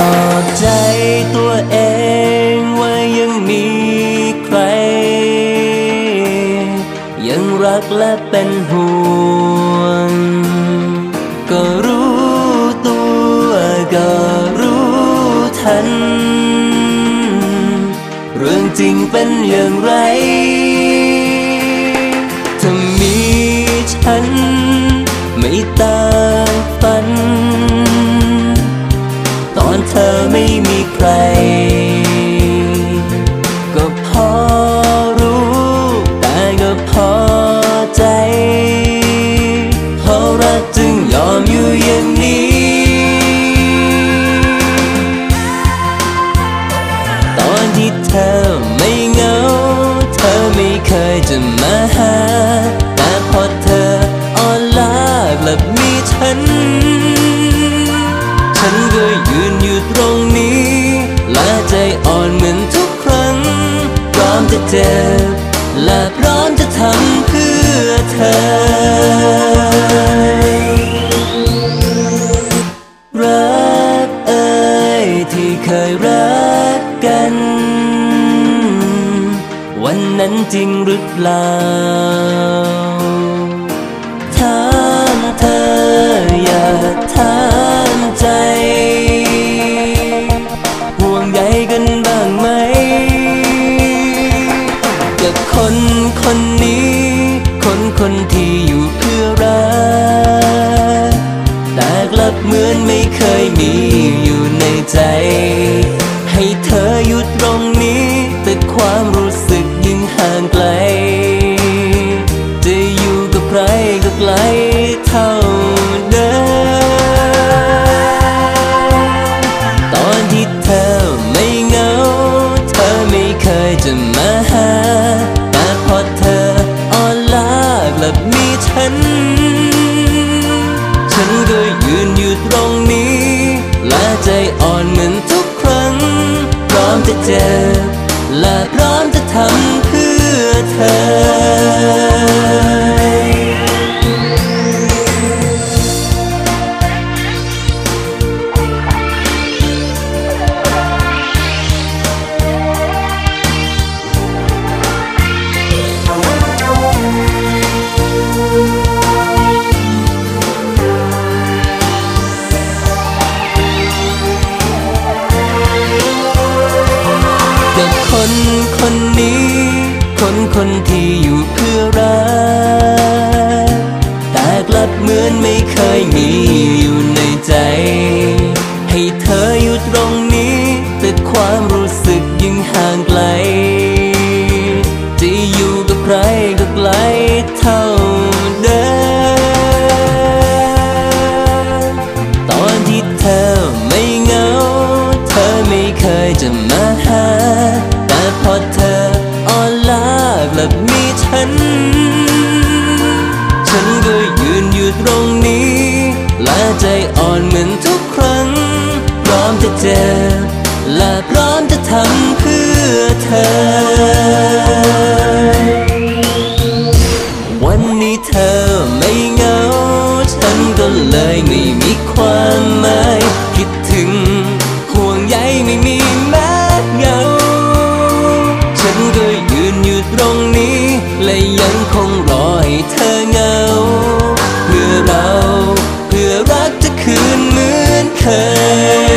อบใจตัวเองว่ายังมีใคร ยังรักและเป็นห่วง ก็รู้ตัวก็รู้ทัน เรื่องจริงเป็นอย่างไร ใคร ก็พอรู้แต่ก็พอใจเพราะรักจึงยอมอยู่อย่างนี้ ตอนที่เธอไม่เหงา เธอไม่เคยจะมาหา แต่พอเธออ่อนล้ากลับมีฉัน ฉันก็ยืนอยู่ตรงนี้ และใจอ่อนเหมือนทุกครั้งพร้อมจะเจ็บและพร้อมจะทำเพื่อเธอรักเอ่ยที่เคยรักกัน วันนั้นจริงหรือเปล่าถามเธออย่าถามใจ คนที่อยู่เพื่อรักแต่กลับเหมือนไม่เคยมีอยู่ในใจ ให้เธออยู่ตรงนี้ แต่ความรู้สึกยิ่งห่างไกล จะอยู่กับใครก็ไกลเท่าเดิมตอนที่เธอไม่เหงา เธอไม่เคยจะมา ฉันก็ยืนอยู่ตรงนี้ และใจอ่อนเหมือนทุกครั้ง พร้อมจะเจ็บและพร้อมจะทำ คนคนนี้ คนคนที่อยู่เพื่อรักแต่กลับเหมือนไม่เคยมีอยู่ในใจ ให้เธออยู่ตรงนี้แต่ความรู้สึกยิ่งห่างไกล จะอยู่กับใครก็ไกลเท่า ใจอ่อนเหมือนทุกครั้งพร้อมจะเจ็บและพร้อมจะทำเพื่อเธอ วันนี้เธอไม่เหงา ฉันก็เลยไม่มีความหมายคิดถึงห่วงใยไม่มีแม้เหงา ฉันก็ยืนอยู่ตรงนี้ และยังคงรอให้เธอเหงา Hey